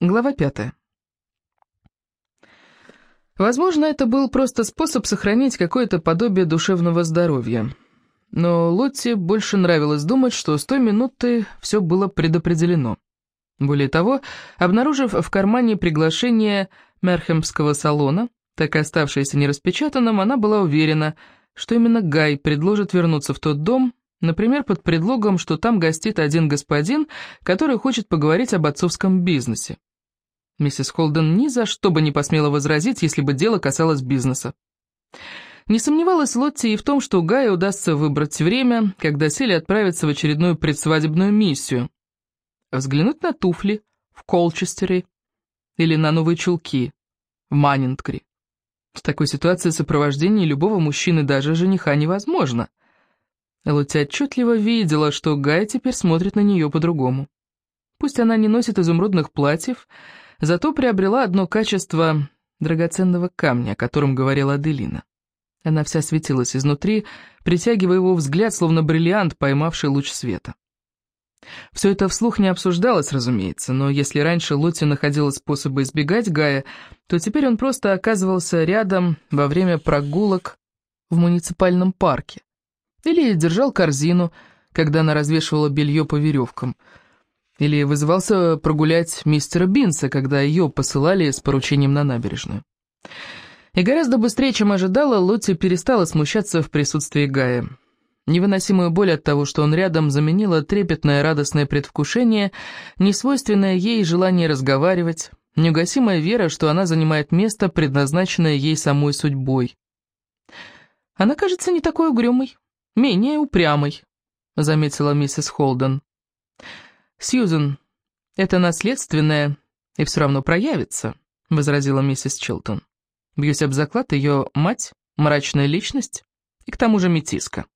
Глава пятая. Возможно, это был просто способ сохранить какое-то подобие душевного здоровья. Но Лотте больше нравилось думать, что с той минуты все было предопределено. Более того, обнаружив в кармане приглашение Мерхемского салона, так и оставшееся нераспечатанным, она была уверена, что именно Гай предложит вернуться в тот дом, например, под предлогом, что там гостит один господин, который хочет поговорить об отцовском бизнесе. Миссис Холден ни за что бы не посмела возразить, если бы дело касалось бизнеса. Не сомневалась Лотти и в том, что Гаю удастся выбрать время, когда Сели отправится в очередную предсвадебную миссию. Взглянуть на туфли в Колчестере или на новые чулки в Маннингкре. В такой ситуации сопровождение любого мужчины, даже жениха, невозможно. Лотти отчетливо видела, что Гай теперь смотрит на нее по-другому. Пусть она не носит изумрудных платьев, зато приобрела одно качество драгоценного камня, о котором говорила Аделина. Она вся светилась изнутри, притягивая его взгляд, словно бриллиант, поймавший луч света. Все это вслух не обсуждалось, разумеется, но если раньше Лотти находила способы избегать Гая, то теперь он просто оказывался рядом во время прогулок в муниципальном парке. Или держал корзину, когда она развешивала белье по веревкам – или вызывался прогулять мистера Бинса, когда ее посылали с поручением на набережную. И гораздо быстрее, чем ожидала, Лотти перестала смущаться в присутствии Гая. Невыносимую боль от того, что он рядом, заменила трепетное радостное предвкушение, несвойственное ей желание разговаривать, неугасимая вера, что она занимает место, предназначенное ей самой судьбой. «Она кажется не такой угрюмой, менее упрямой», — заметила миссис Холден. «Сьюзен, это наследственное и все равно проявится», — возразила миссис Чилтон. «Бьюсь об заклад, ее мать — мрачная личность и к тому же метиска».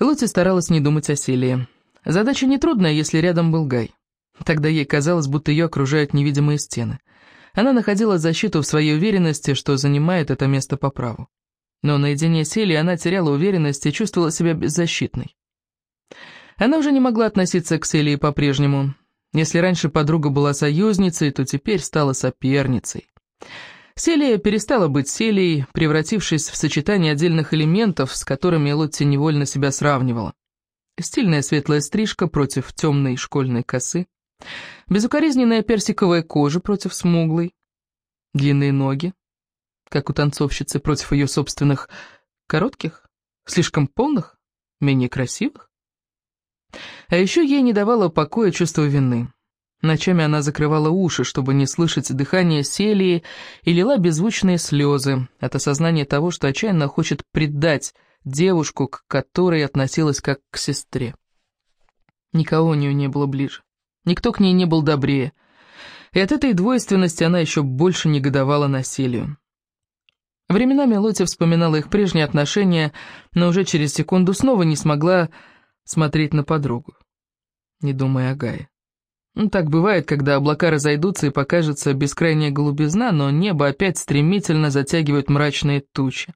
Лотти старалась не думать о Селии. Задача нетрудная, если рядом был Гай. Тогда ей казалось, будто ее окружают невидимые стены. Она находила защиту в своей уверенности, что занимает это место по праву. Но наедине с Селией она теряла уверенность и чувствовала себя беззащитной. Она уже не могла относиться к Селии по-прежнему. Если раньше подруга была союзницей, то теперь стала соперницей. Селия перестала быть Селией, превратившись в сочетание отдельных элементов, с которыми Лотти невольно себя сравнивала. Стильная светлая стрижка против темной школьной косы, безукоризненная персиковая кожа против смуглой, длинные ноги, как у танцовщицы против ее собственных коротких, слишком полных, менее красивых. А еще ей не давало покоя чувство вины. Ночами она закрывала уши, чтобы не слышать дыхание Селии, и лила беззвучные слезы от осознания того, что отчаянно хочет предать девушку, к которой относилась как к сестре. Никого у нее не было ближе, никто к ней не был добрее, и от этой двойственности она еще больше негодовала на Селию. Временами Лотти вспоминала их прежние отношения, но уже через секунду снова не смогла смотреть на подругу, не думая о Гае. Ну, так бывает, когда облака разойдутся и покажется бескрайняя голубизна, но небо опять стремительно затягивают мрачные тучи.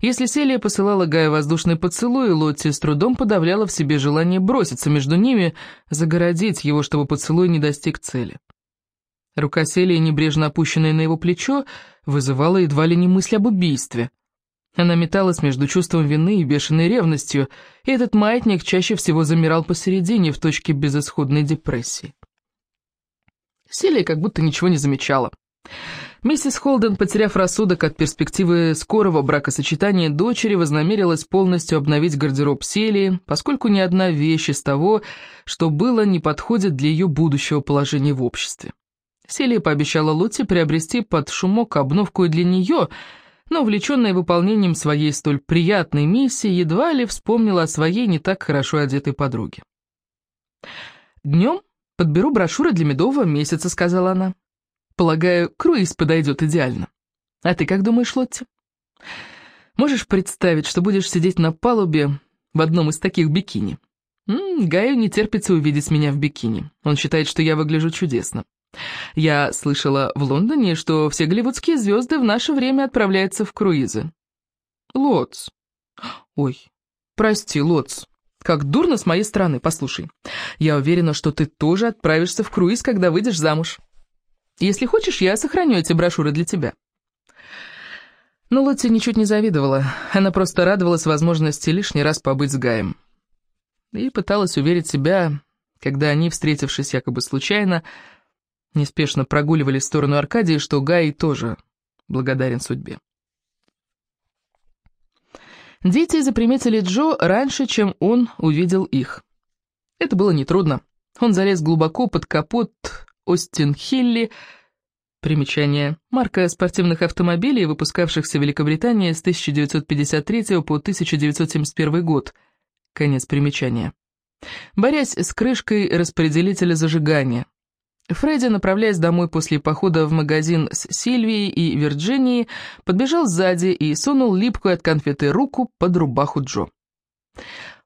Если Селия посылала Гая воздушный поцелуй, Лотти с трудом подавляла в себе желание броситься между ними, загородить его, чтобы поцелуй не достиг цели. Рука Селии, небрежно опущенная на его плечо, вызывала едва ли не мысль об убийстве. Она металась между чувством вины и бешеной ревностью, и этот маятник чаще всего замирал посередине, в точке безысходной депрессии. Селия как будто ничего не замечала. Миссис Холден, потеряв рассудок от перспективы скорого бракосочетания дочери, вознамерилась полностью обновить гардероб Селии, поскольку ни одна вещь из того, что было, не подходит для ее будущего положения в обществе. Селия пообещала Лотте приобрести под шумок обновку и для нее – но, увлеченная выполнением своей столь приятной миссии, едва ли вспомнила о своей не так хорошо одетой подруге. «Днем подберу брошюры для медового месяца», — сказала она. «Полагаю, круиз подойдет идеально. А ты как думаешь, Лотти? Можешь представить, что будешь сидеть на палубе в одном из таких бикини? М -м, Гаю не терпится увидеть меня в бикини. Он считает, что я выгляжу чудесно. Я слышала в Лондоне, что все голливудские звезды в наше время отправляются в круизы. Лотс. Ой, прости, Лотс. Как дурно с моей стороны, послушай. Я уверена, что ты тоже отправишься в круиз, когда выйдешь замуж. Если хочешь, я сохраню эти брошюры для тебя». Но Лотти ничуть не завидовала. Она просто радовалась возможности лишний раз побыть с Гаем. И пыталась уверить себя, когда они, встретившись якобы случайно, неспешно прогуливались в сторону Аркадии, что Гай тоже благодарен судьбе. Дети заприметили Джо раньше, чем он увидел их. Это было нетрудно. Он залез глубоко под капот Остин Хилли, примечание, марка спортивных автомобилей, выпускавшихся в Великобритании с 1953 по 1971 год, конец примечания. Борясь с крышкой распределителя зажигания, Фредди, направляясь домой после похода в магазин с Сильвией и Вирджинией, подбежал сзади и сунул липкую от конфеты руку под рубаху Джо.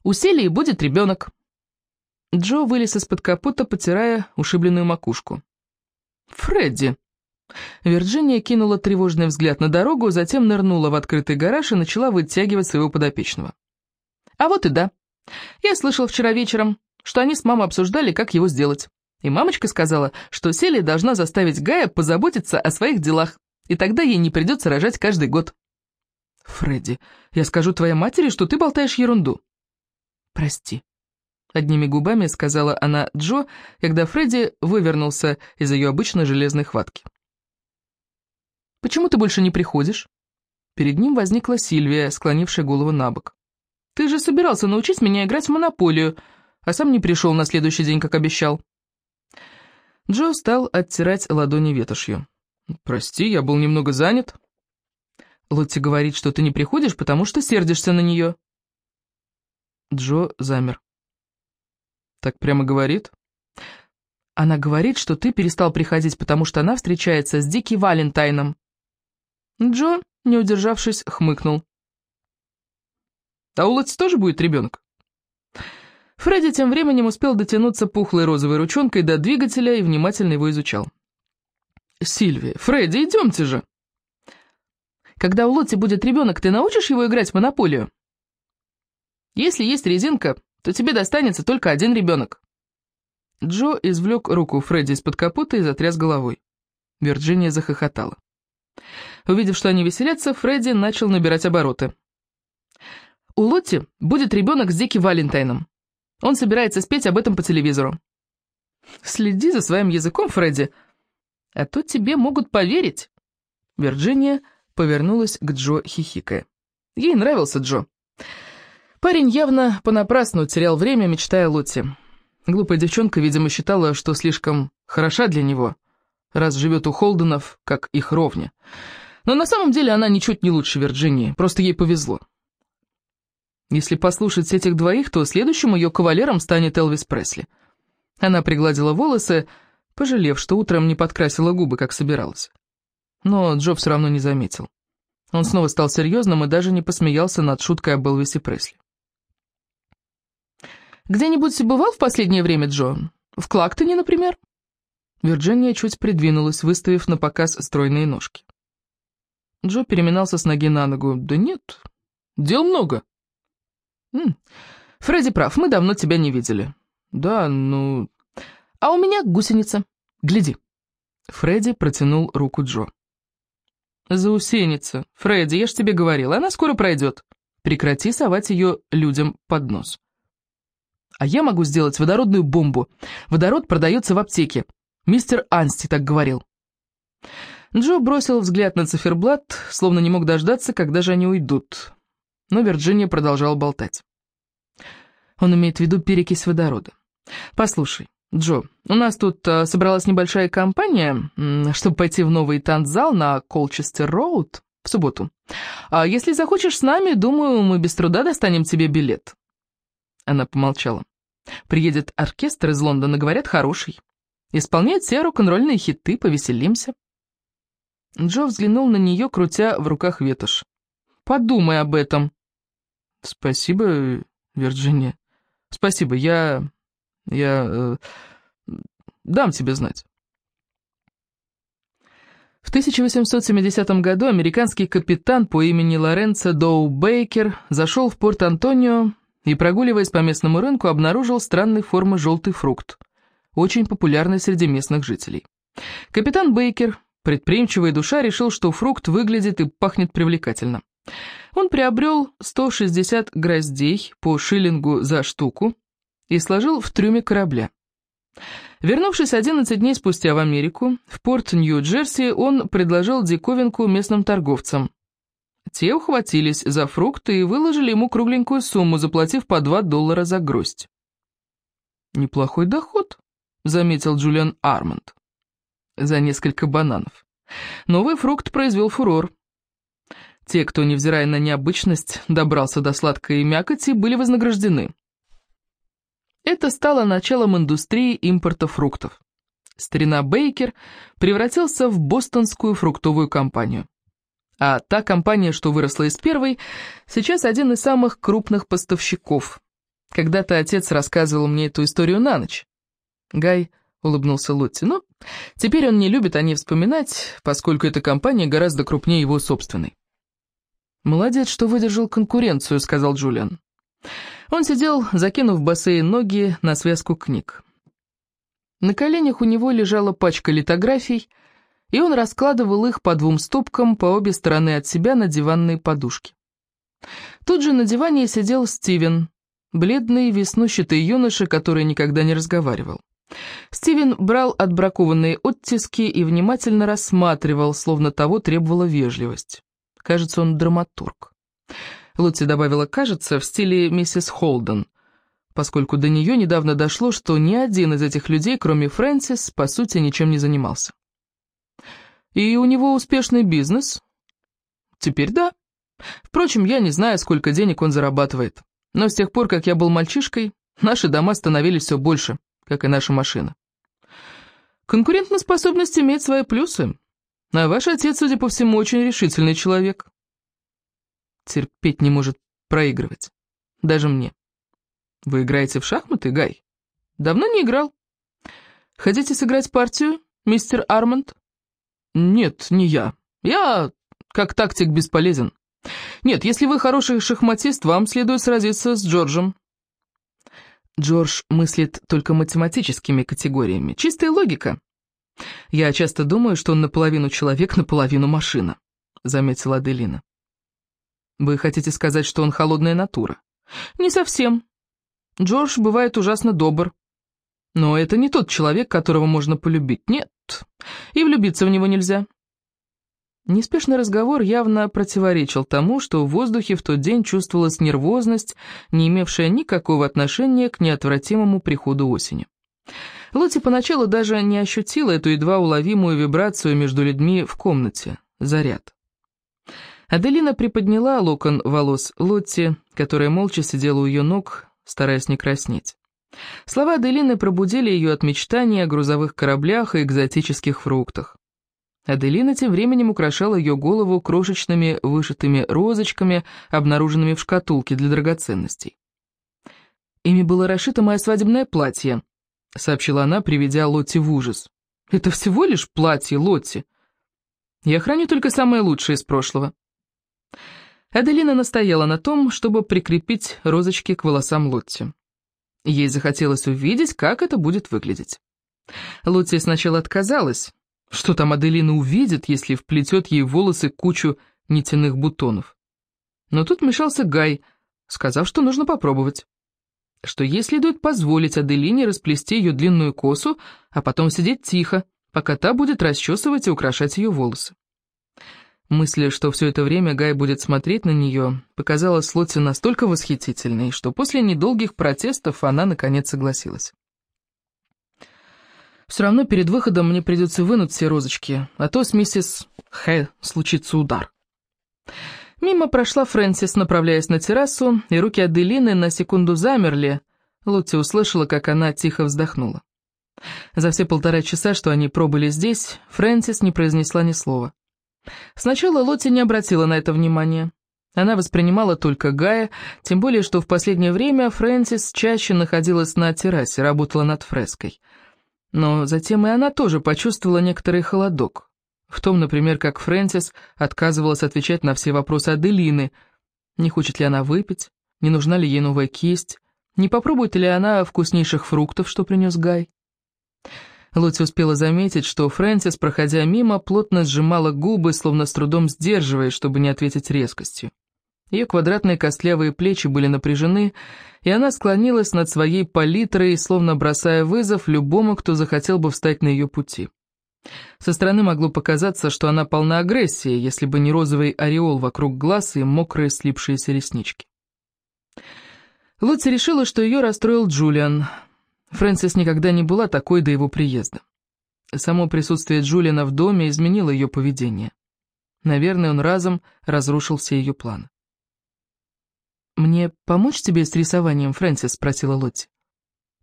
«У Селии будет ребенок». Джо вылез из-под капота, потирая ушибленную макушку. «Фредди!» Вирджиния кинула тревожный взгляд на дорогу, затем нырнула в открытый гараж и начала вытягивать своего подопечного. «А вот и да. Я слышал вчера вечером, что они с мамой обсуждали, как его сделать. И мамочка сказала, что Селия должна заставить Гая позаботиться о своих делах, и тогда ей не придется рожать каждый год. «Фредди, я скажу твоей матери, что ты болтаешь ерунду». «Прости», — одними губами сказала она Джо, когда Фредди вывернулся из ее обычной железной хватки. «Почему ты больше не приходишь?» Перед ним возникла Сильвия, склонившая голову на бок. «Ты же собирался научить меня играть в монополию, а сам не пришел на следующий день, как обещал». Джо стал оттирать ладони ветошью. «Прости, я был немного занят». Лотти говорит, что ты не приходишь, потому что сердишься на нее. Джо замер. «Так прямо говорит?» «Она говорит, что ты перестал приходить, потому что она встречается с Дики Валентайном». Джо, не удержавшись, хмыкнул. «А у Лотти тоже будет ребенок?» Фредди тем временем успел дотянуться пухлой розовой ручонкой до двигателя и внимательно его изучал. «Сильвия, Фредди, идемте же!» «Когда у Лотти будет ребенок, ты научишь его играть в монополию?» «Если есть резинка, то тебе достанется только один ребенок». Джо извлек руку Фредди из-под капота и затряс головой. Вирджиния захохотала. Увидев, что они веселятся, Фредди начал набирать обороты. «У Лотти будет ребенок с Дики Валентайном. Он собирается спеть об этом по телевизору. Следи за своим языком, Фредди, а то тебе могут поверить. Вирджиния повернулась к Джо, хихикая. Ей нравился Джо. Парень явно понапрасну терял время, мечтая о Лотте. Глупая девчонка, видимо, считала, что слишком хороша для него, раз живет у Холденов, как их ровня. Но на самом деле она ничуть не лучше Вирджинии, просто ей повезло. Если послушать этих двоих, то следующим ее кавалером станет Элвис Пресли. Она пригладила волосы, пожалев, что утром не подкрасила губы, как собиралась. Но Джо все равно не заметил. Он снова стал серьезным и даже не посмеялся над шуткой об Элвисе Пресли. «Где-нибудь бывал в последнее время, Джо? В Клактоне, например?» Вирджиния чуть придвинулась, выставив на показ стройные ножки. Джо переминался с ноги на ногу. «Да нет, дел много». М Фредди прав, мы давно тебя не видели. Да, ну... А у меня гусеница. Гляди. Фредди протянул руку Джо. Заусеница. Фредди, я ж тебе говорила, она скоро пройдет. Прекрати совать ее людям под нос. А я могу сделать водородную бомбу. Водород продается в аптеке. Мистер Ансти так говорил. Джо бросил взгляд на циферблат, словно не мог дождаться, когда же они уйдут но Вирджиния продолжала болтать. Он имеет в виду перекись водорода. «Послушай, Джо, у нас тут а, собралась небольшая компания, чтобы пойти в новый танцзал на Колчестер-Роуд в субботу. А если захочешь с нами, думаю, мы без труда достанем тебе билет». Она помолчала. «Приедет оркестр из Лондона, говорят, хороший. Исполняет все рок-н-ролльные хиты, повеселимся». Джо взглянул на нее, крутя в руках ветошь. «Подумай об этом», «Спасибо, Вирджиния. Спасибо, я... я... Э, дам тебе знать». В 1870 году американский капитан по имени Лоренцо Доу Бейкер зашел в Порт-Антонио и, прогуливаясь по местному рынку, обнаружил странной формы желтый фрукт, очень популярный среди местных жителей. Капитан Бейкер, предприимчивая душа, решил, что фрукт выглядит и пахнет привлекательно. Он приобрел 160 гроздей по шиллингу за штуку и сложил в трюме корабля. Вернувшись 11 дней спустя в Америку, в порт Нью-Джерси, он предложил диковинку местным торговцам. Те ухватились за фрукты и выложили ему кругленькую сумму, заплатив по 2 доллара за гроздь. «Неплохой доход», — заметил Джулиан Армонд. «За несколько бананов. Новый фрукт произвел фурор. Те, кто, невзирая на необычность, добрался до сладкой мякоти, были вознаграждены. Это стало началом индустрии импорта фруктов. Старина Бейкер превратился в бостонскую фруктовую компанию. А та компания, что выросла из первой, сейчас один из самых крупных поставщиков. Когда-то отец рассказывал мне эту историю на ночь. Гай улыбнулся Лотти. Но теперь он не любит о ней вспоминать, поскольку эта компания гораздо крупнее его собственной. «Молодец, что выдержал конкуренцию», — сказал Джулиан. Он сидел, закинув босые ноги на связку книг. На коленях у него лежала пачка литографий, и он раскладывал их по двум стопкам по обе стороны от себя на диванные подушки. Тут же на диване сидел Стивен, бледный, веснущатый юноша, который никогда не разговаривал. Стивен брал отбракованные оттиски и внимательно рассматривал, словно того требовала вежливость. Кажется, он драматург. Лотти добавила «кажется» в стиле миссис Холден, поскольку до нее недавно дошло, что ни один из этих людей, кроме Фрэнсис, по сути, ничем не занимался. И у него успешный бизнес? Теперь да. Впрочем, я не знаю, сколько денег он зарабатывает. Но с тех пор, как я был мальчишкой, наши дома становились все больше, как и наша машина. Конкурентоспособность имеет свои плюсы. А ваш отец, судя по всему, очень решительный человек. Терпеть не может проигрывать. Даже мне. Вы играете в шахматы, Гай? Давно не играл. Хотите сыграть партию, мистер Арманд? Нет, не я. Я, как тактик, бесполезен. Нет, если вы хороший шахматист, вам следует сразиться с Джорджем. Джордж мыслит только математическими категориями. Чистая логика. Я часто думаю, что он наполовину человек, наполовину машина, заметила Аделина. Вы хотите сказать, что он холодная натура? Не совсем. Джордж бывает ужасно добр. Но это не тот человек, которого можно полюбить. Нет, и влюбиться в него нельзя. Неспешный разговор явно противоречил тому, что в воздухе в тот день чувствовалась нервозность, не имевшая никакого отношения к неотвратимому приходу осени. Лоти поначалу даже не ощутила эту едва уловимую вибрацию между людьми в комнате, заряд. Аделина приподняла локон волос Лотти, которая молча сидела у ее ног, стараясь не краснеть. Слова Аделины пробудили ее от мечтаний о грузовых кораблях и экзотических фруктах. Аделина тем временем украшала ее голову крошечными вышитыми розочками, обнаруженными в шкатулке для драгоценностей. «Ими было расшито мое свадебное платье», — сообщила она, приведя Лотти в ужас. «Это всего лишь платье, Лотти. Я храню только самое лучшее из прошлого». Аделина настояла на том, чтобы прикрепить розочки к волосам Лотти. Ей захотелось увидеть, как это будет выглядеть. Лотти сначала отказалась. Что там Аделина увидит, если вплетет ей в волосы кучу нитяных бутонов? Но тут мешался Гай, сказав, что нужно попробовать. Что ей следует позволить Аделине расплести ее длинную косу, а потом сидеть тихо, пока та будет расчесывать и украшать ее волосы. Мысль, что все это время Гай будет смотреть на нее, показалась Лотте настолько восхитительной, что после недолгих протестов она наконец согласилась. «Все равно перед выходом мне придется вынуть все розочки, а то с миссис Хэ случится удар». Мимо прошла Фрэнсис, направляясь на террасу, и руки Аделины на секунду замерли. Лотти услышала, как она тихо вздохнула. За все полтора часа, что они пробыли здесь, Фрэнсис не произнесла ни слова. Сначала Лотти не обратила на это внимания. Она воспринимала только Гая, тем более, что в последнее время Фрэнсис чаще находилась на террасе, работала над фреской. Но затем и она тоже почувствовала некоторый холодок. В том, например, как Фрэнсис отказывалась отвечать на все вопросы Аделины. Не хочет ли она выпить? Не нужна ли ей новая кисть? Не попробует ли она вкуснейших фруктов, что принес Гай? Лотти успела заметить, что Фрэнсис, проходя мимо, плотно сжимала губы, словно с трудом сдерживаясь, чтобы не ответить резкостью. Ее квадратные костлявые плечи были напряжены, и она склонилась над своей палитрой, словно бросая вызов любому, кто захотел бы встать на ее пути. Со стороны могло показаться, что она полна агрессии, если бы не розовый ореол вокруг глаз и мокрые слипшиеся реснички. Лотти решила, что ее расстроил Джулиан. Фрэнсис никогда не была такой до его приезда. Само присутствие Джулиана в доме изменило ее поведение. Наверное, он разом разрушил все ее планы. «Мне помочь тебе с рисованием, Фрэнсис?» — спросила Лотти.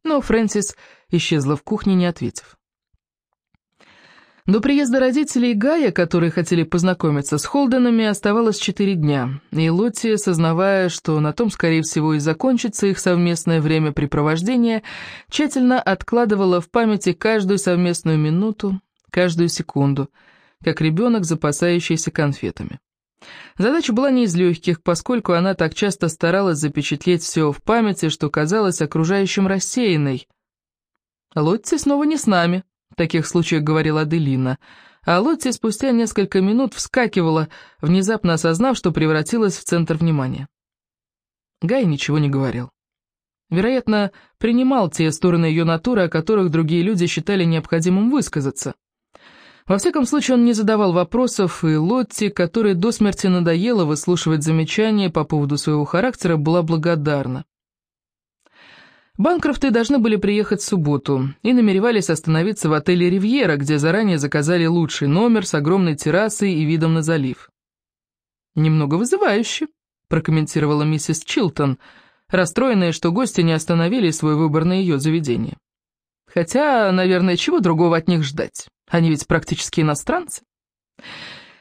Но Фрэнсис исчезла в кухне, не ответив. До приезда родителей Гая, которые хотели познакомиться с Холденами, оставалось четыре дня, и Лотти, сознавая, что на том, скорее всего, и закончится их совместное времяпрепровождение, тщательно откладывала в памяти каждую совместную минуту, каждую секунду, как ребенок, запасающийся конфетами. Задача была не из легких, поскольку она так часто старалась запечатлеть все в памяти, что казалось окружающим рассеянной. «Лотти снова не с нами», таких случаях говорила Аделина, а Лотти спустя несколько минут вскакивала, внезапно осознав, что превратилась в центр внимания. Гай ничего не говорил. Вероятно, принимал те стороны ее натуры, о которых другие люди считали необходимым высказаться. Во всяком случае, он не задавал вопросов, и Лотти, которой до смерти надоело выслушивать замечания по поводу своего характера, была благодарна. Банкрофты должны были приехать в субботу и намеревались остановиться в отеле «Ривьера», где заранее заказали лучший номер с огромной террасой и видом на залив. «Немного вызывающе», — прокомментировала миссис Чилтон, расстроенная, что гости не остановили свой выбор на ее заведение. «Хотя, наверное, чего другого от них ждать? Они ведь практически иностранцы».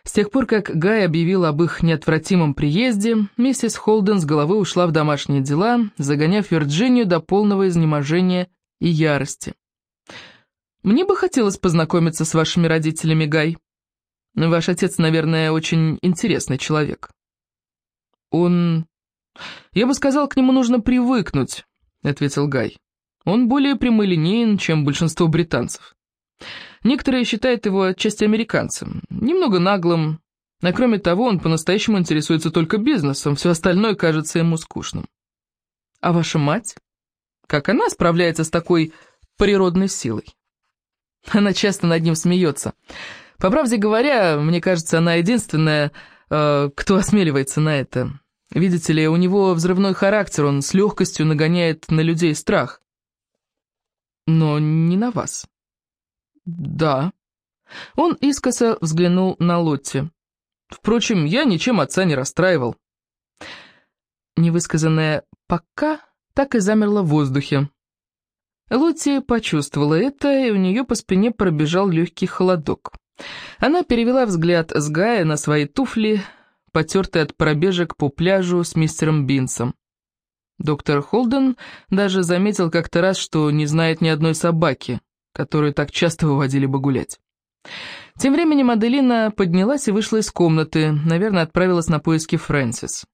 С тех пор, как Гай объявил об их неотвратимом приезде, миссис Холден с головы ушла в домашние дела, загоняв Вирджинию до полного изнеможения и ярости. «Мне бы хотелось познакомиться с вашими родителями, Гай. Ваш отец, наверное, очень интересный человек». «Он... Я бы сказал, к нему нужно привыкнуть», — ответил Гай. «Он более прямолинеен, чем большинство британцев». Некоторые считают его отчасти американцем, немного наглым, а кроме того, он по-настоящему интересуется только бизнесом, все остальное кажется ему скучным. А ваша мать? Как она справляется с такой природной силой? Она часто над ним смеется. По правде говоря, мне кажется, она единственная, э, кто осмеливается на это. Видите ли, у него взрывной характер, он с легкостью нагоняет на людей страх. Но не на вас. «Да». Он искоса взглянул на Лотти. «Впрочем, я ничем отца не расстраивал». Невысказанное «пока» так и замерло в воздухе. Лотти почувствовала это, и у нее по спине пробежал легкий холодок. Она перевела взгляд с Гая на свои туфли, потертые от пробежек по пляжу с мистером Бинсом. Доктор Холден даже заметил как-то раз, что не знает ни одной собаки, которую так часто выводили бы гулять. Тем временем Аделина поднялась и вышла из комнаты, наверное, отправилась на поиски Фрэнсис.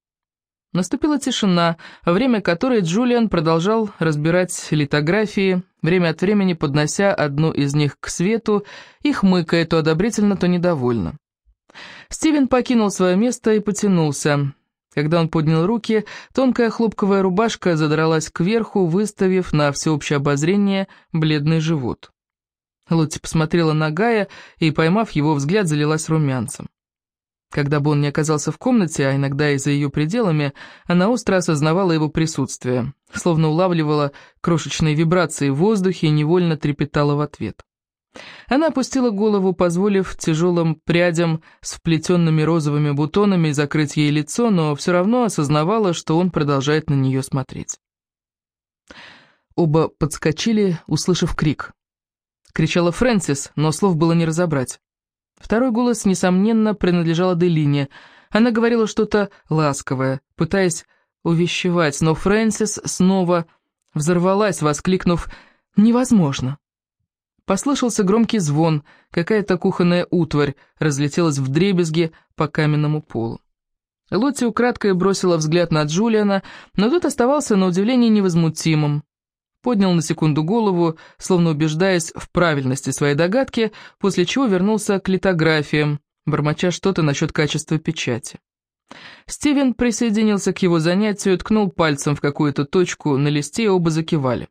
Наступила тишина, время которой Джулиан продолжал разбирать литографии, время от времени поднося одну из них к свету и хмыкая то одобрительно, то недовольно. Стивен покинул свое место и потянулся. Когда он поднял руки, тонкая хлопковая рубашка задралась кверху, выставив на всеобщее обозрение бледный живот. Лотти посмотрела на Гая и, поймав его взгляд, залилась румянцем. Когда бы он не оказался в комнате, а иногда и за ее пределами, она остро осознавала его присутствие, словно улавливала крошечные вибрации в воздухе и невольно трепетала в ответ. Она опустила голову, позволив тяжелым прядям с вплетенными розовыми бутонами закрыть ей лицо, но все равно осознавала, что он продолжает на нее смотреть. Оба подскочили, услышав крик кричала Фрэнсис, но слов было не разобрать. Второй голос, несомненно, принадлежал Аделине. Она говорила что-то ласковое, пытаясь увещевать, но Фрэнсис снова взорвалась, воскликнув «Невозможно!». Послышался громкий звон, какая-то кухонная утварь разлетелась в дребезги по каменному полу. Лотти украдкой бросила взгляд на Джулиана, но тот оставался на удивление невозмутимым. Поднял на секунду голову, словно убеждаясь в правильности своей догадки, после чего вернулся к литографиям, бормоча что-то насчет качества печати. Стивен присоединился к его занятию, ткнул пальцем в какую-то точку на листе, и оба закивали.